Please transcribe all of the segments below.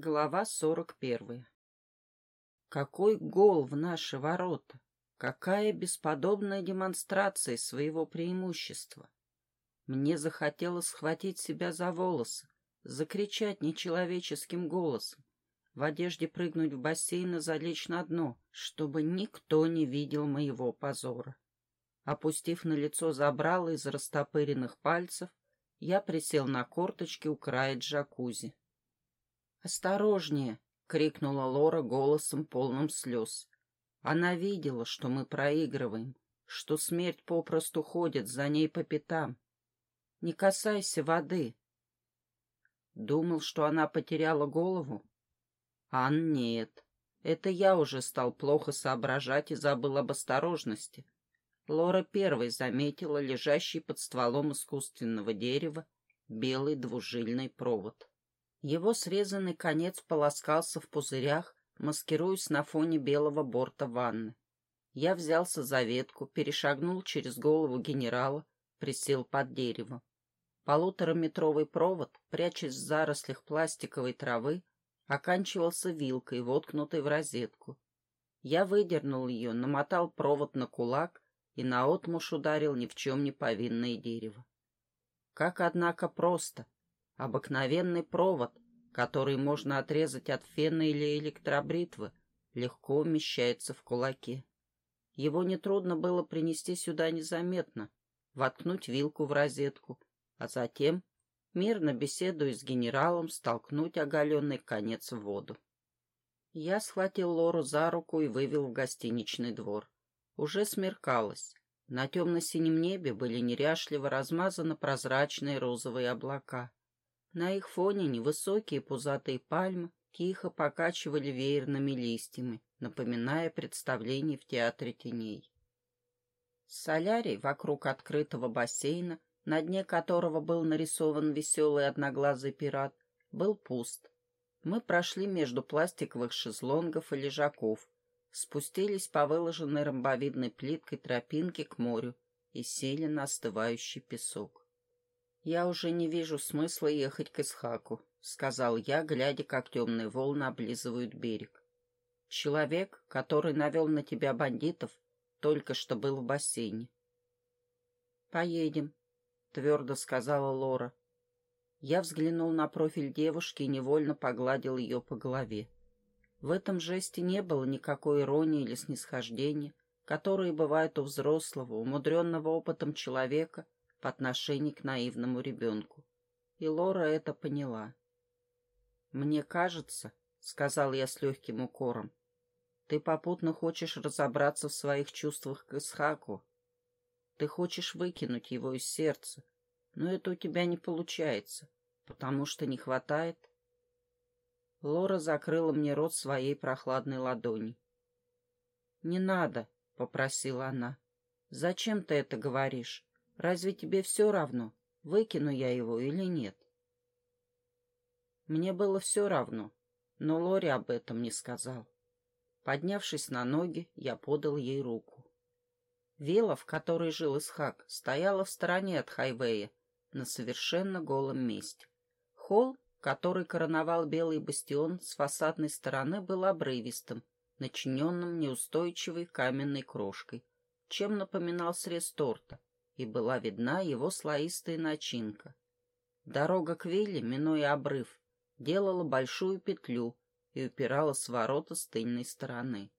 Глава сорок первая. Какой гол в наши ворота! Какая бесподобная демонстрация своего преимущества! Мне захотелось схватить себя за волосы, закричать нечеловеческим голосом, в одежде прыгнуть в бассейн и залечь на дно, чтобы никто не видел моего позора. Опустив на лицо забрало из растопыренных пальцев, я присел на корточки у края джакузи. «Осторожнее!» — крикнула Лора голосом полным слез. Она видела, что мы проигрываем, что смерть попросту ходит за ней по пятам. «Не касайся воды!» Думал, что она потеряла голову? Ан нет. Это я уже стал плохо соображать и забыл об осторожности. Лора первой заметила лежащий под стволом искусственного дерева белый двужильный провод. Его срезанный конец полоскался в пузырях, маскируясь на фоне белого борта ванны. Я взялся за ветку, перешагнул через голову генерала, присел под деревом. Полутораметровый провод, прячась в зарослях пластиковой травы, оканчивался вилкой, воткнутой в розетку. Я выдернул ее, намотал провод на кулак и наотмашь ударил ни в чем не повинное дерево. Как, однако, просто — Обыкновенный провод, который можно отрезать от фена или электробритвы, легко умещается в кулаке. Его нетрудно было принести сюда незаметно, воткнуть вилку в розетку, а затем, мирно беседуя с генералом, столкнуть оголенный конец в воду. Я схватил Лору за руку и вывел в гостиничный двор. Уже смеркалось. На темно-синем небе были неряшливо размазаны прозрачные розовые облака. На их фоне невысокие пузатые пальмы тихо покачивали веерными листьями, напоминая представление в театре теней. Солярий вокруг открытого бассейна, на дне которого был нарисован веселый одноглазый пират, был пуст. Мы прошли между пластиковых шезлонгов и лежаков, спустились по выложенной ромбовидной плиткой тропинке к морю и сели на остывающий песок. «Я уже не вижу смысла ехать к Исхаку», — сказал я, глядя, как темные волны облизывают берег. «Человек, который навел на тебя бандитов, только что был в бассейне». «Поедем», — твердо сказала Лора. Я взглянул на профиль девушки и невольно погладил ее по голове. В этом жесте не было никакой иронии или снисхождения, которые бывают у взрослого, умудренного опытом человека — по отношению к наивному ребенку. И Лора это поняла. «Мне кажется, — сказал я с легким укором, — ты попутно хочешь разобраться в своих чувствах к Исхаку. Ты хочешь выкинуть его из сердца, но это у тебя не получается, потому что не хватает. Лора закрыла мне рот своей прохладной ладонью. «Не надо», — попросила она. «Зачем ты это говоришь? Разве тебе все равно, выкину я его или нет? Мне было все равно, но Лори об этом не сказал. Поднявшись на ноги, я подал ей руку. Вилла, в которой жил Исхак, стояла в стороне от хайвея, на совершенно голом месте. Холл, который короновал белый бастион с фасадной стороны, был обрывистым, начиненным неустойчивой каменной крошкой, чем напоминал срез торта, и была видна его слоистая начинка. Дорога к вилле, минуя обрыв, делала большую петлю и упиралась в ворота с тыльной стороны.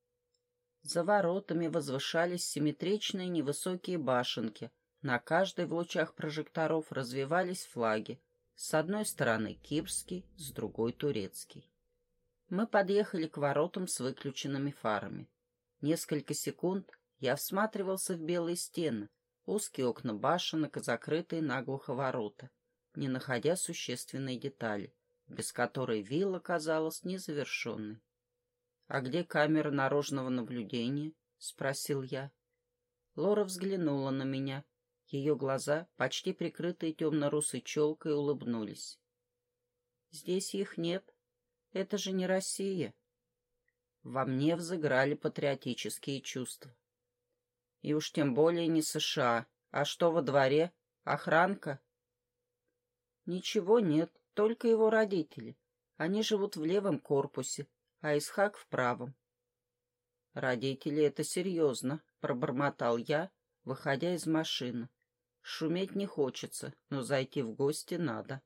За воротами возвышались симметричные невысокие башенки, на каждой в лучах прожекторов развивались флаги, с одной стороны кипрский, с другой турецкий. Мы подъехали к воротам с выключенными фарами. Несколько секунд я всматривался в белые стены, узкие окна башенок и закрытые наглухо ворота, не находя существенной детали, без которой вилла казалась незавершенной. «А где камера наружного наблюдения?» — спросил я. Лора взглянула на меня. Ее глаза, почти прикрытые темно-русой челкой, улыбнулись. «Здесь их нет. Это же не Россия». Во мне взыграли патриотические чувства. И уж тем более не США. А что во дворе? Охранка? Ничего нет, только его родители. Они живут в левом корпусе, а Исхак в правом. «Родители, это серьезно», — пробормотал я, выходя из машины. «Шуметь не хочется, но зайти в гости надо».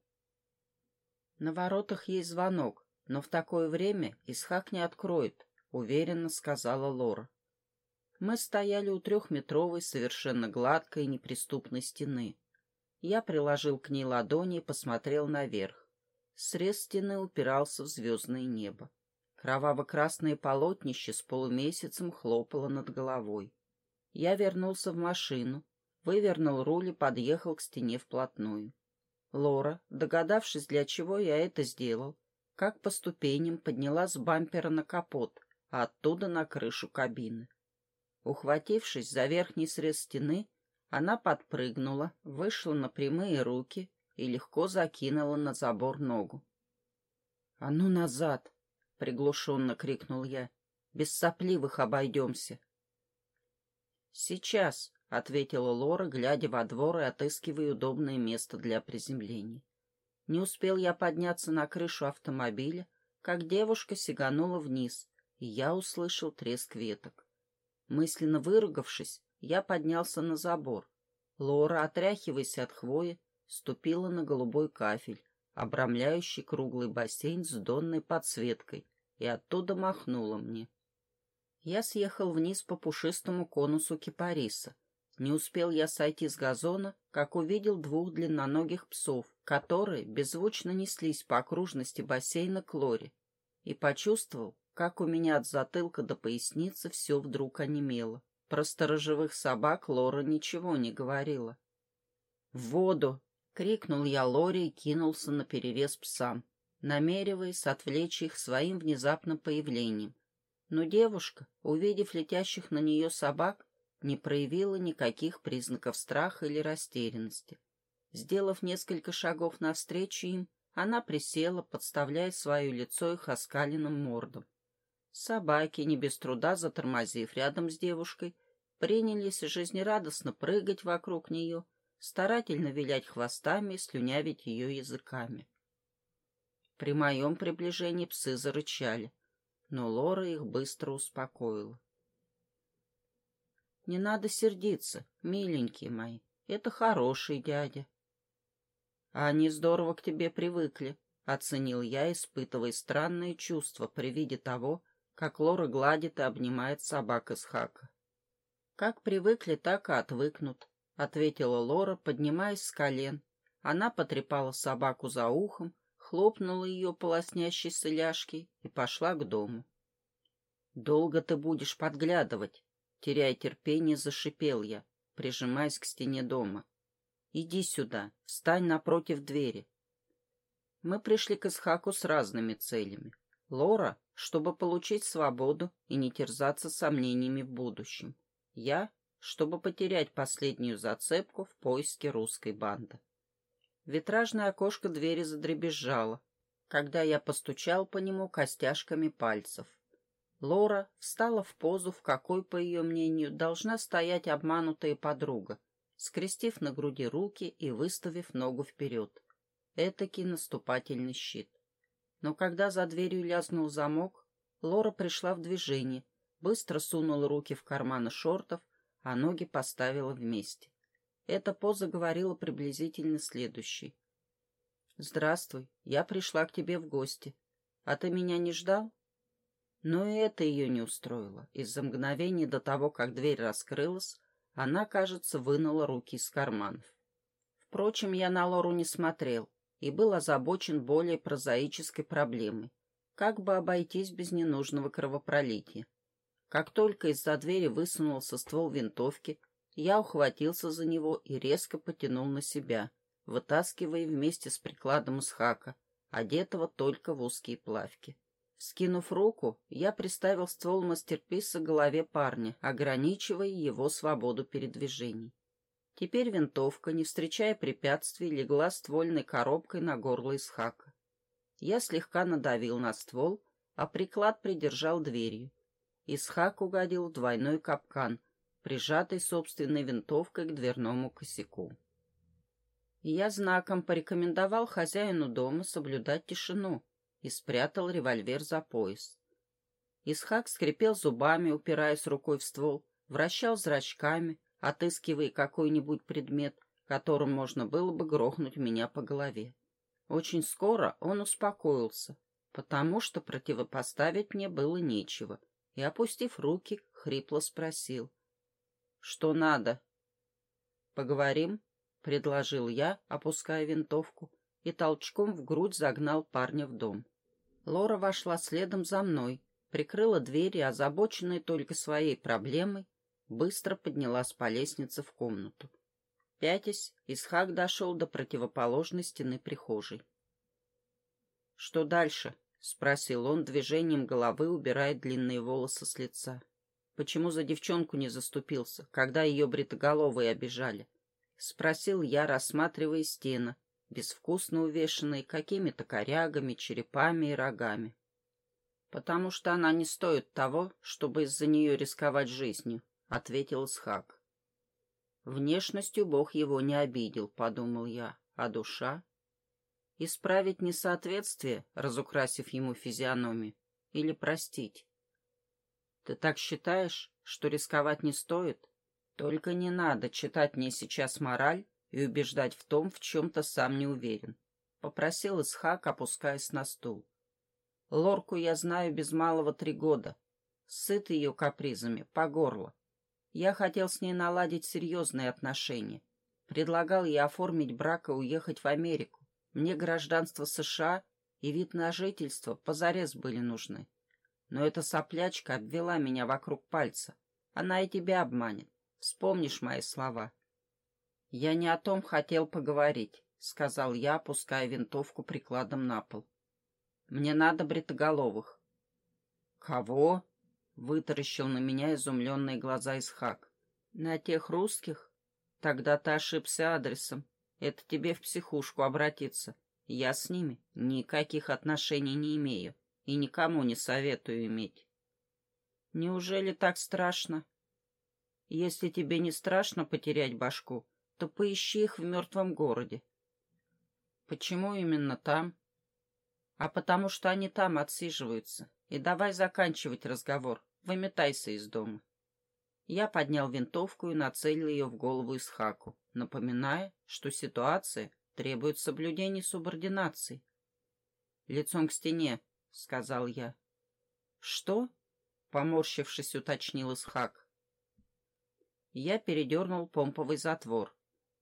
На воротах есть звонок, но в такое время Исхак не откроет, — уверенно сказала Лора. Мы стояли у трехметровой, совершенно гладкой неприступной стены. Я приложил к ней ладони и посмотрел наверх. Срез стены упирался в звездное небо. Кроваво-красное полотнище с полумесяцем хлопало над головой. Я вернулся в машину, вывернул руль и подъехал к стене вплотную. Лора, догадавшись, для чего я это сделал, как по ступеням подняла с бампера на капот, а оттуда на крышу кабины. Ухватившись за верхний срез стены, она подпрыгнула, вышла на прямые руки и легко закинула на забор ногу. — А ну назад! — приглушенно крикнул я. — Без сопливых обойдемся. — Сейчас, — ответила Лора, глядя во двор и отыскивая удобное место для приземления. Не успел я подняться на крышу автомобиля, как девушка сиганула вниз, и я услышал треск веток. Мысленно выругавшись, я поднялся на забор. Лора, отряхиваясь от хвои, ступила на голубой кафель, обрамляющий круглый бассейн с донной подсветкой, и оттуда махнула мне. Я съехал вниз по пушистому конусу кипариса. Не успел я сойти с газона, как увидел двух длинноногих псов, которые беззвучно неслись по окружности бассейна к Лоре, и почувствовал, как у меня от затылка до поясницы все вдруг онемело. Про сторожевых собак Лора ничего не говорила. «В воду!» — крикнул я Лоре и кинулся на перерез псам, намереваясь отвлечь их своим внезапным появлением. Но девушка, увидев летящих на нее собак, не проявила никаких признаков страха или растерянности. Сделав несколько шагов навстречу им, она присела, подставляя свое лицо их оскаленным мордом. Собаки, не без труда затормозив рядом с девушкой, принялись жизнерадостно прыгать вокруг нее, старательно вилять хвостами и слюнявить ее языками. При моем приближении псы зарычали, но Лора их быстро успокоила. «Не надо сердиться, миленькие мои, это хороший дядя». «Они здорово к тебе привыкли», — оценил я, испытывая странные чувства при виде того, как Лора гладит и обнимает собак из хака. «Как привыкли, так и отвыкнут», — ответила Лора, поднимаясь с колен. Она потрепала собаку за ухом, хлопнула ее полоснящейся ляжкой и пошла к дому. «Долго ты будешь подглядывать?» Теряя терпение, зашипел я, прижимаясь к стене дома. «Иди сюда, встань напротив двери». Мы пришли к Исхаку с разными целями. Лора чтобы получить свободу и не терзаться сомнениями в будущем. Я, чтобы потерять последнюю зацепку в поиске русской банды. Витражное окошко двери задребезжало, когда я постучал по нему костяшками пальцев. Лора встала в позу, в какой, по ее мнению, должна стоять обманутая подруга, скрестив на груди руки и выставив ногу вперед. Этакий наступательный щит. Но когда за дверью лязнул замок, Лора пришла в движение, быстро сунула руки в карманы шортов, а ноги поставила вместе. Эта поза говорила приблизительно следующий. «Здравствуй, я пришла к тебе в гости. А ты меня не ждал?» Но и это ее не устроило. Из-за мгновения до того, как дверь раскрылась, она, кажется, вынула руки из карманов. Впрочем, я на Лору не смотрел и был озабочен более прозаической проблемой — как бы обойтись без ненужного кровопролития. Как только из-за двери высунулся ствол винтовки, я ухватился за него и резко потянул на себя, вытаскивая вместе с прикладом из хака, одетого только в узкие плавки. Скинув руку, я приставил ствол мастерписа к голове парня, ограничивая его свободу передвижений. Теперь винтовка, не встречая препятствий, легла ствольной коробкой на горло Исхака. Я слегка надавил на ствол, а приклад придержал дверью. Исхак угодил в двойной капкан, прижатый собственной винтовкой к дверному косяку. Я знаком порекомендовал хозяину дома соблюдать тишину и спрятал револьвер за пояс. Исхак скрипел зубами, упираясь рукой в ствол, вращал зрачками, отыскивая какой-нибудь предмет, которым можно было бы грохнуть меня по голове. Очень скоро он успокоился, потому что противопоставить мне было нечего, и, опустив руки, хрипло спросил. — Что надо? — Поговорим, — предложил я, опуская винтовку, и толчком в грудь загнал парня в дом. Лора вошла следом за мной, прикрыла дверь и, озабоченная только своей проблемой, быстро поднялась по лестнице в комнату. Пятясь, Исхак дошел до противоположной стены прихожей. — Что дальше? — спросил он, движением головы убирая длинные волосы с лица. — Почему за девчонку не заступился, когда ее бритоголовые обижали? — спросил я, рассматривая стены, безвкусно увешанные какими-то корягами, черепами и рогами потому что она не стоит того, чтобы из-за нее рисковать жизнью», — ответил Схак. «Внешностью Бог его не обидел», — подумал я, — «а душа?» Исправить несоответствие, разукрасив ему физиономию, или простить? Ты так считаешь, что рисковать не стоит? Только не надо читать мне сейчас мораль и убеждать в том, в чем-то сам не уверен. Попросил Исхак, опускаясь на стул. Лорку я знаю без малого три года. Сыт ее капризами, по горло. Я хотел с ней наладить серьезные отношения. Предлагал ей оформить брак и уехать в Америку. Мне гражданство США и вид на жительство позарез были нужны. Но эта соплячка обвела меня вокруг пальца. Она и тебя обманет. Вспомнишь мои слова. Я не о том хотел поговорить, — сказал я, опуская винтовку прикладом на пол. Мне надо бритоголовых. Кого? Вытаращил на меня изумленные глаза Исхак. На тех русских? Тогда ты ошибся адресом. Это тебе в психушку обратиться. Я с ними никаких отношений не имею и никому не советую иметь. Неужели так страшно? Если тебе не страшно потерять башку, то поищи их в мертвом городе. Почему именно там? а потому что они там отсиживаются. И давай заканчивать разговор. Выметайся из дома. Я поднял винтовку и нацелил ее в голову Исхаку, напоминая, что ситуация требует соблюдения субординации. «Лицом к стене», — сказал я. «Что?» — поморщившись, уточнил Исхак. Я передернул помповый затвор.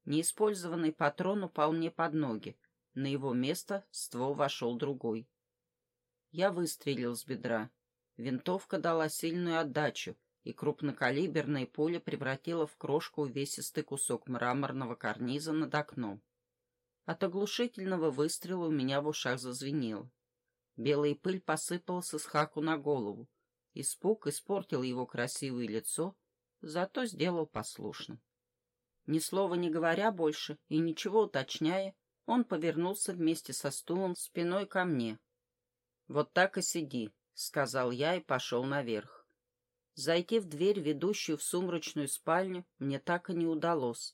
Неиспользованный патрон упал мне под ноги, на его место ствол вошел другой. Я выстрелил с бедра. Винтовка дала сильную отдачу, и крупнокалиберное пуля превратила в крошку увесистый кусок мраморного карниза над окном. От оглушительного выстрела у меня в ушах зазвенело. Белая пыль посыпалась из хаку на голову. Испуг испортил его красивое лицо, зато сделал послушным. Ни слова не говоря больше и ничего уточняя, он повернулся вместе со стулом спиной ко мне. «Вот так и сиди», — сказал я и пошел наверх. Зайти в дверь, ведущую в сумрачную спальню, мне так и не удалось.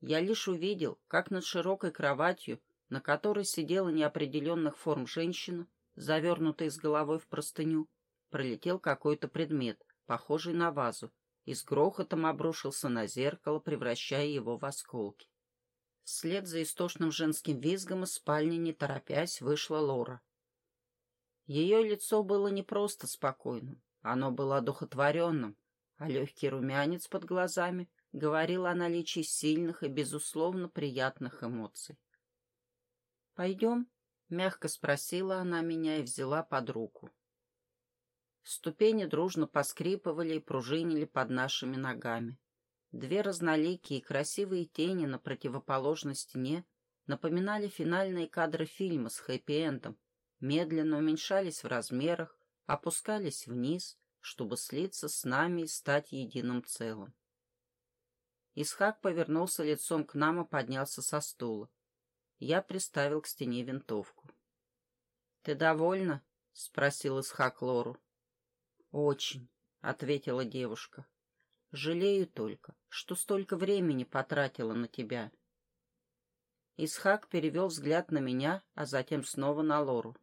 Я лишь увидел, как над широкой кроватью, на которой сидела неопределенных форм женщина, завернутая с головой в простыню, пролетел какой-то предмет, похожий на вазу, и с грохотом обрушился на зеркало, превращая его в осколки. Вслед за истошным женским визгом из спальни, не торопясь, вышла Лора. Ее лицо было не просто спокойным, оно было одухотворенным, а легкий румянец под глазами говорил о наличии сильных и, безусловно, приятных эмоций. «Пойдем?» — мягко спросила она меня и взяла под руку. Ступени дружно поскрипывали и пружинили под нашими ногами. Две разноликие и красивые тени на противоположной стене напоминали финальные кадры фильма с хэппи-эндом, медленно уменьшались в размерах, опускались вниз, чтобы слиться с нами и стать единым целым. Исхак повернулся лицом к нам и поднялся со стула. Я приставил к стене винтовку. — Ты довольна? — спросил Исхак Лору. — Очень, — ответила девушка. Жалею только, что столько времени потратила на тебя. Исхак перевел взгляд на меня, а затем снова на Лору.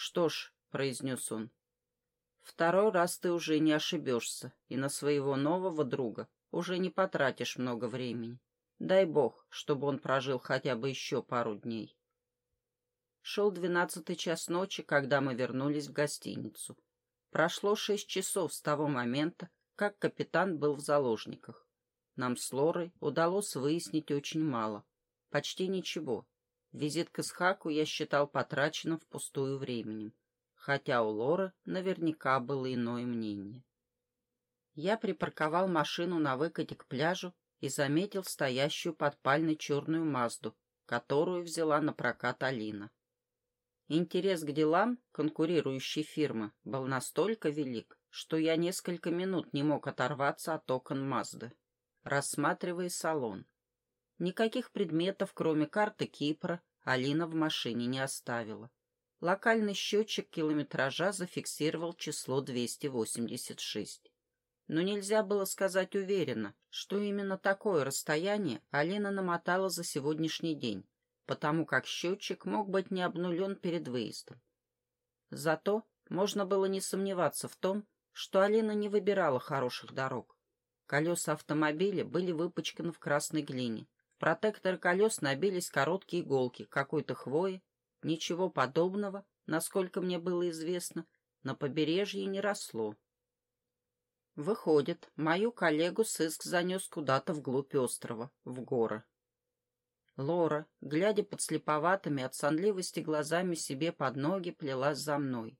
«Что ж», — произнес он, — «второй раз ты уже не ошибешься, и на своего нового друга уже не потратишь много времени. Дай бог, чтобы он прожил хотя бы еще пару дней». Шел двенадцатый час ночи, когда мы вернулись в гостиницу. Прошло шесть часов с того момента, как капитан был в заложниках. Нам с Лорой удалось выяснить очень мало. Почти ничего. Визит к Исхаку я считал потраченным впустую временем, хотя у Лоры наверняка было иное мнение. Я припарковал машину на выкате к пляжу и заметил стоящую под пальной черную Мазду, которую взяла на прокат Алина. Интерес к делам конкурирующей фирмы был настолько велик, что я несколько минут не мог оторваться от окон Мазды, рассматривая салон. Никаких предметов, кроме карты Кипра, Алина в машине не оставила. Локальный счетчик километража зафиксировал число 286. Но нельзя было сказать уверенно, что именно такое расстояние Алина намотала за сегодняшний день, потому как счетчик мог быть не обнулен перед выездом. Зато можно было не сомневаться в том, что Алина не выбирала хороших дорог. Колеса автомобиля были выпачканы в красной глине. В протекторы колес набились короткие иголки какой-то хвои. Ничего подобного, насколько мне было известно, на побережье не росло. Выходит, мою коллегу сыск занес куда-то вглубь острова, в горы. Лора, глядя под слеповатыми от сонливости глазами себе под ноги, плелась за мной.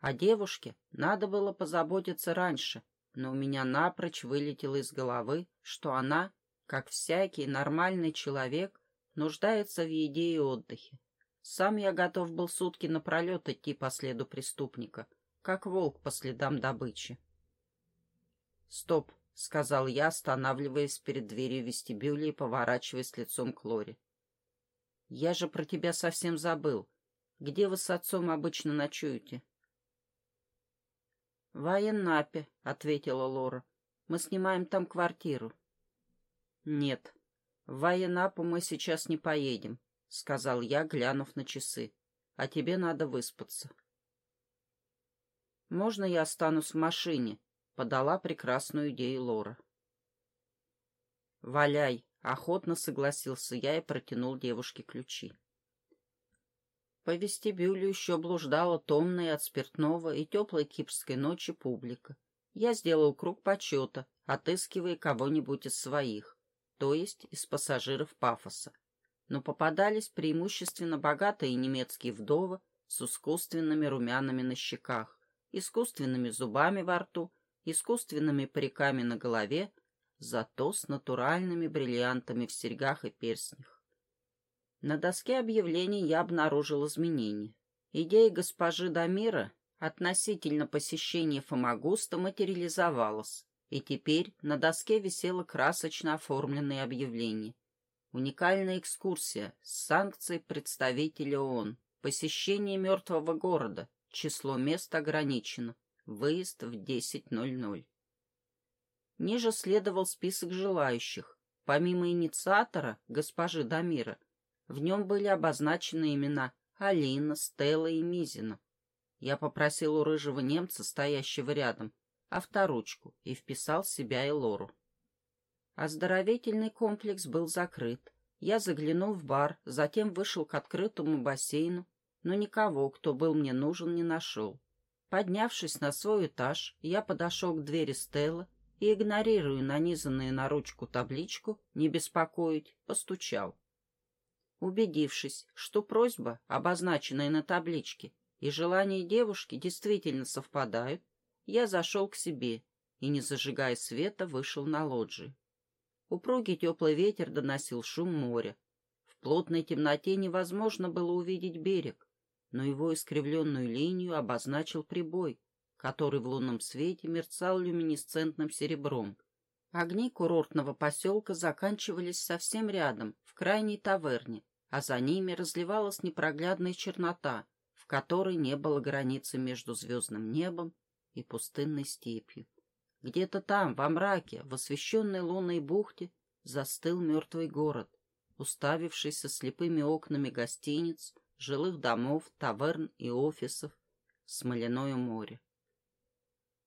О девушке надо было позаботиться раньше, но у меня напрочь вылетело из головы, что она, как всякий нормальный человек, нуждается в еде и отдыхе. Сам я готов был сутки напролет идти по следу преступника, как волк по следам добычи. «Стоп!» — сказал я, останавливаясь перед дверью вестибюля и поворачиваясь лицом к Лоре. «Я же про тебя совсем забыл. Где вы с отцом обычно ночуете?» «В Айеннапе», — ответила Лора. «Мы снимаем там квартиру». «Нет, в Айеннапу мы сейчас не поедем», — сказал я, глянув на часы. «А тебе надо выспаться». «Можно я останусь в машине?» подала прекрасную идею Лора. «Валяй!» — охотно согласился я и протянул девушке ключи. По вестибюлю еще блуждала томная от спиртного и теплой кипрской ночи публика. Я сделал круг почета, отыскивая кого-нибудь из своих, то есть из пассажиров пафоса. Но попадались преимущественно богатые немецкие вдовы с искусственными румянами на щеках, искусственными зубами во рту искусственными париками на голове, зато с натуральными бриллиантами в серьгах и перстнях. На доске объявлений я обнаружил изменения. Идея госпожи Дамира относительно посещения Фомагуста материализовалась, и теперь на доске висело красочно оформленное объявление. Уникальная экскурсия с санкцией представителя ООН. Посещение мертвого города. Число мест ограничено. Выезд в 10.00. Ниже следовал список желающих. Помимо инициатора, госпожи Дамира, в нем были обозначены имена Алина, Стелла и Мизина. Я попросил у рыжего немца, стоящего рядом, авторучку и вписал себя и Лору. Оздоровительный комплекс был закрыт. Я заглянул в бар, затем вышел к открытому бассейну, но никого, кто был мне нужен, не нашел. Поднявшись на свой этаж, я подошел к двери Стелла и, игнорируя нанизанную на ручку табличку «Не беспокоить», постучал. Убедившись, что просьба, обозначенная на табличке, и желания девушки действительно совпадают, я зашел к себе и, не зажигая света, вышел на лоджию. Упругий теплый ветер доносил шум моря. В плотной темноте невозможно было увидеть берег, но его искривленную линию обозначил прибой, который в лунном свете мерцал люминесцентным серебром. Огни курортного поселка заканчивались совсем рядом, в крайней таверне, а за ними разливалась непроглядная чернота, в которой не было границы между звездным небом и пустынной степью. Где-то там, во мраке, в освещенной лунной бухте, застыл мертвый город, уставившийся слепыми окнами гостиниц — жилых домов, таверн и офисов, смоляное море.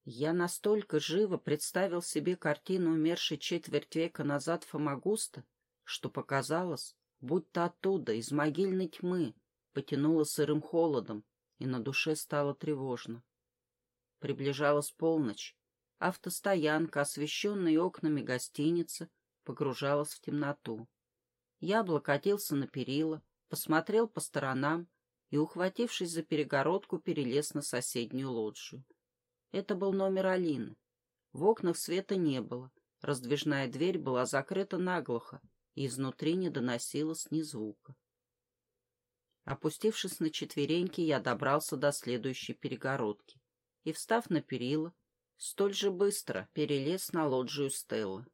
Я настолько живо представил себе картину умершей четверть века назад Фомагуста, что показалось, будто оттуда, из могильной тьмы, потянуло сырым холодом, и на душе стало тревожно. Приближалась полночь. Автостоянка, освещенная окнами гостиницы, погружалась в темноту. Я облокотился на перила, посмотрел по сторонам и, ухватившись за перегородку, перелез на соседнюю лоджию. Это был номер Алины. В окнах света не было. Раздвижная дверь была закрыта наглухо, и изнутри не доносилось ни звука. Опустившись на четвереньки, я добрался до следующей перегородки и, встав на перила, столь же быстро перелез на лоджию Стеллы.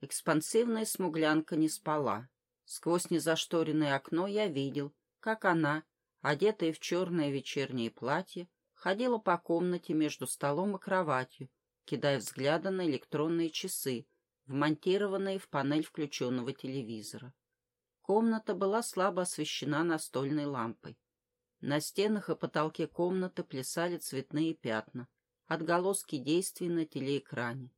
Экспансивная смуглянка не спала. Сквозь незашторенное окно я видел, как она, одетая в черное вечернее платье, ходила по комнате между столом и кроватью, кидая взгляды на электронные часы, вмонтированные в панель включенного телевизора. Комната была слабо освещена настольной лампой. На стенах и потолке комнаты плясали цветные пятна, отголоски действий на телеэкране.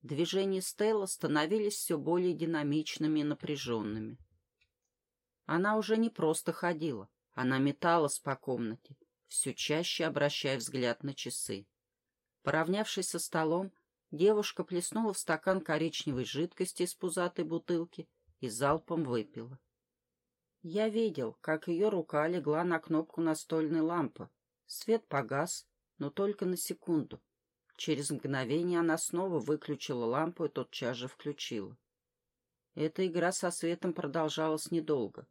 Движения Стелла становились все более динамичными и напряженными. Она уже не просто ходила, она металась по комнате, все чаще обращая взгляд на часы. Поравнявшись со столом, девушка плеснула в стакан коричневой жидкости из пузатой бутылки и залпом выпила. Я видел, как ее рука легла на кнопку настольной лампы. Свет погас, но только на секунду. Через мгновение она снова выключила лампу и тотчас же включила. Эта игра со светом продолжалась недолго.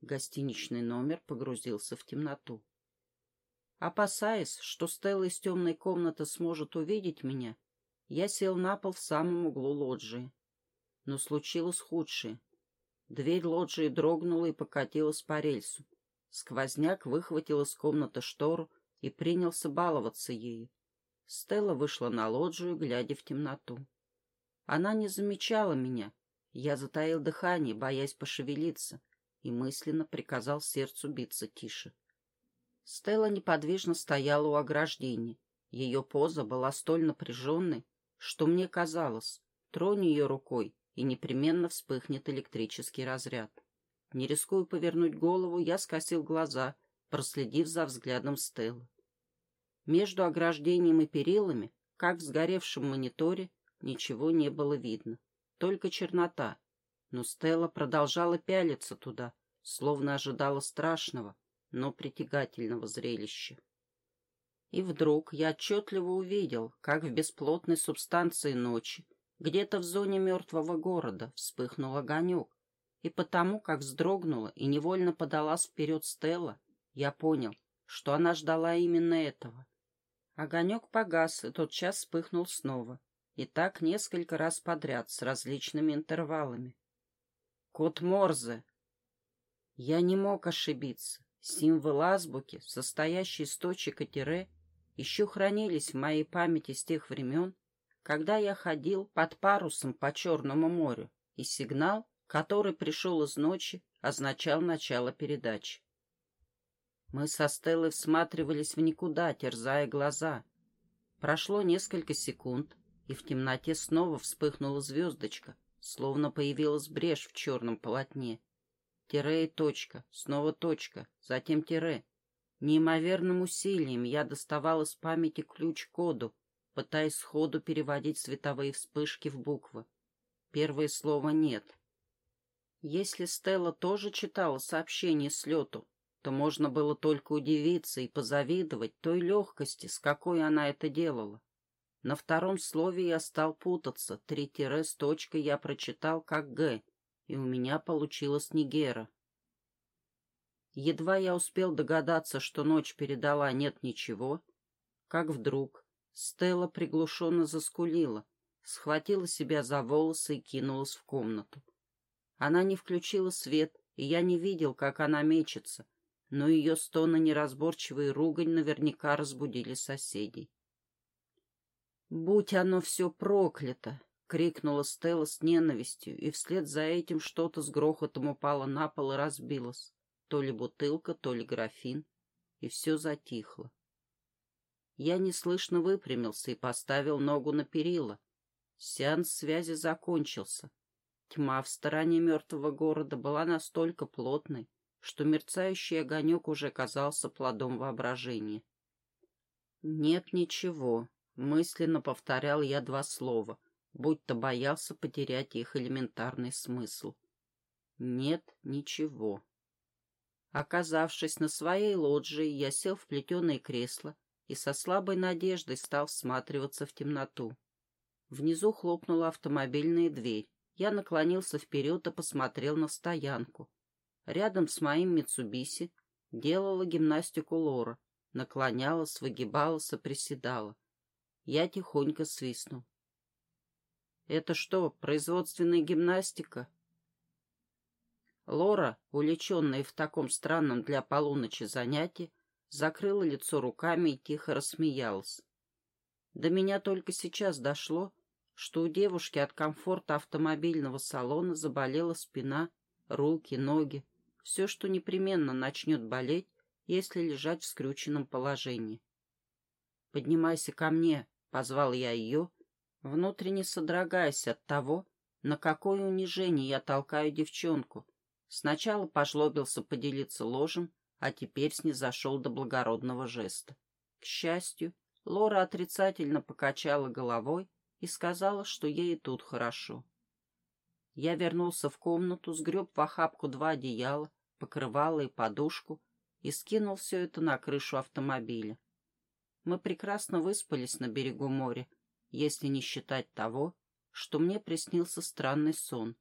Гостиничный номер погрузился в темноту. Опасаясь, что Стелла из темной комнаты сможет увидеть меня, я сел на пол в самом углу лоджии. Но случилось худшее. Дверь лоджии дрогнула и покатилась по рельсу. Сквозняк выхватил из комнаты штору и принялся баловаться ею. Стелла вышла на лоджию, глядя в темноту. Она не замечала меня. Я затаил дыхание, боясь пошевелиться, и мысленно приказал сердцу биться тише. Стелла неподвижно стояла у ограждения. Ее поза была столь напряженной, что мне казалось, тронь ее рукой, и непременно вспыхнет электрический разряд. Не рискуя повернуть голову, я скосил глаза, проследив за взглядом Стеллы. Между ограждением и перилами, как в сгоревшем мониторе, ничего не было видно, только чернота. Но Стелла продолжала пялиться туда, словно ожидала страшного, но притягательного зрелища. И вдруг я отчетливо увидел, как в бесплотной субстанции ночи, где-то в зоне мертвого города, вспыхнул огонек, и потому, как вздрогнула и невольно подалась вперед Стелла, я понял, что она ждала именно этого. Огонек погас, и тот час вспыхнул снова, и так несколько раз подряд, с различными интервалами. Код Морзе! Я не мог ошибиться. Символы азбуки, состоящие из точек и тире, еще хранились в моей памяти с тех времен, когда я ходил под парусом по Черному морю, и сигнал, который пришел из ночи, означал начало передачи. Мы со Стеллой всматривались в никуда, терзая глаза. Прошло несколько секунд, и в темноте снова вспыхнула звездочка, словно появилась брешь в черном полотне. Тире и точка, снова точка, затем тире. Неимоверным усилием я доставал из памяти ключ коду, пытаясь сходу переводить световые вспышки в буквы. Первое слово «нет». Если Стелла тоже читала сообщение с лету, то можно было только удивиться и позавидовать той легкости, с какой она это делала. На втором слове я стал путаться, три тире с точкой я прочитал как «г», и у меня получилось Нигера. Едва я успел догадаться, что ночь передала «нет ничего», как вдруг Стелла приглушенно заскулила, схватила себя за волосы и кинулась в комнату. Она не включила свет, и я не видел, как она мечется, но ее стоны неразборчивые ругань наверняка разбудили соседей. «Будь оно все проклято!» — крикнула Стелла с ненавистью, и вслед за этим что-то с грохотом упало на пол и разбилось. то ли бутылка, то ли графин, и все затихло. Я неслышно выпрямился и поставил ногу на перила. Сеанс связи закончился. Тьма в стороне мертвого города была настолько плотной, что мерцающий огонек уже казался плодом воображения. «Нет ничего», — мысленно повторял я два слова, будто боялся потерять их элементарный смысл. «Нет ничего». Оказавшись на своей лоджии, я сел в плетеное кресло и со слабой надеждой стал всматриваться в темноту. Внизу хлопнула автомобильная дверь. Я наклонился вперед и посмотрел на стоянку. Рядом с моим Митсубиси делала гимнастику Лора, наклонялась, выгибалась и приседала. Я тихонько свистнул. «Это что, производственная гимнастика?» Лора, увлеченная в таком странном для полуночи занятии, закрыла лицо руками и тихо рассмеялась. До меня только сейчас дошло, что у девушки от комфорта автомобильного салона заболела спина, руки, ноги, все, что непременно начнет болеть, если лежать в скрюченном положении. «Поднимайся ко мне», — позвал я ее, внутренне содрогаясь от того, на какое унижение я толкаю девчонку. Сначала пожлобился поделиться ложем, а теперь снизошел до благородного жеста. К счастью, Лора отрицательно покачала головой и сказала, что ей и тут хорошо. Я вернулся в комнату, сгреб в охапку два одеяла, покрывало и подушку и скинул все это на крышу автомобиля. Мы прекрасно выспались на берегу моря, если не считать того, что мне приснился странный сон.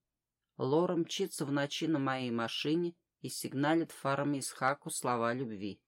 Лора мчится в ночи на моей машине и сигналит фарами из хаку слова любви.